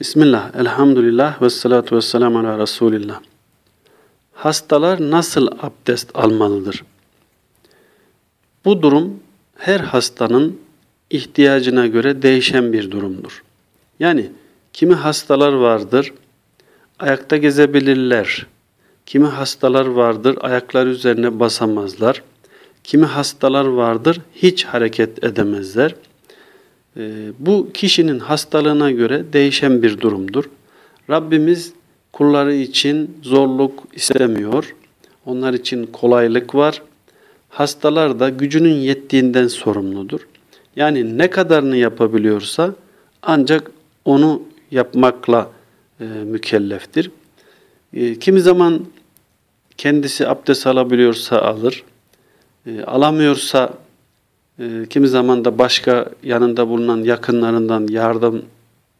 Bismillah, elhamdülillah ve salatu ve selamu ala Resulillah. Hastalar nasıl abdest almalıdır? Bu durum her hastanın ihtiyacına göre değişen bir durumdur. Yani kimi hastalar vardır, ayakta gezebilirler. Kimi hastalar vardır, ayaklar üzerine basamazlar. Kimi hastalar vardır, hiç hareket edemezler. Ee, bu kişinin hastalığına göre değişen bir durumdur. Rabbimiz kulları için zorluk istemiyor. Onlar için kolaylık var. Hastalar da gücünün yettiğinden sorumludur. Yani ne kadarını yapabiliyorsa ancak onu yapmakla e, mükelleftir. E, kimi zaman kendisi abdest alabiliyorsa alır, e, alamıyorsa e, kimi zaman da başka yanında bulunan yakınlarından yardım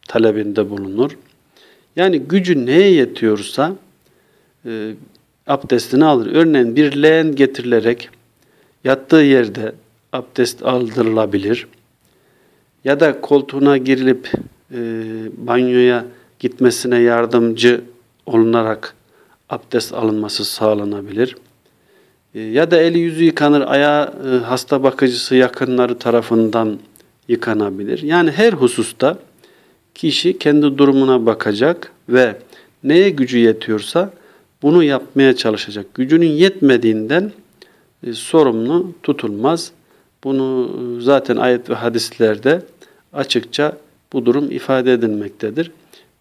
talebinde bulunur. Yani gücü neye yetiyorsa e, abdestini alır. Örneğin bir leğen getirilerek yattığı yerde abdest aldırılabilir. Ya da koltuğuna girilip e, banyoya gitmesine yardımcı olunarak abdest alınması sağlanabilir. E, ya da eli yüzü yıkanır, ayağı e, hasta bakıcısı yakınları tarafından yıkanabilir. Yani her hususta kişi kendi durumuna bakacak ve neye gücü yetiyorsa bunu yapmaya çalışacak. Gücünün yetmediğinden e, sorumlu tutulmaz. Bunu zaten ayet ve hadislerde açıkça bu durum ifade edilmektedir.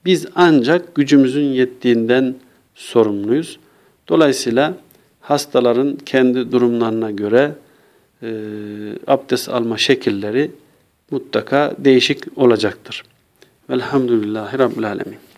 Biz ancak gücümüzün yettiğinden sorumluyuz. Dolayısıyla hastaların kendi durumlarına göre e, abdest alma şekilleri mutlaka değişik olacaktır. Velhamdülillahi Rabbil Alemin.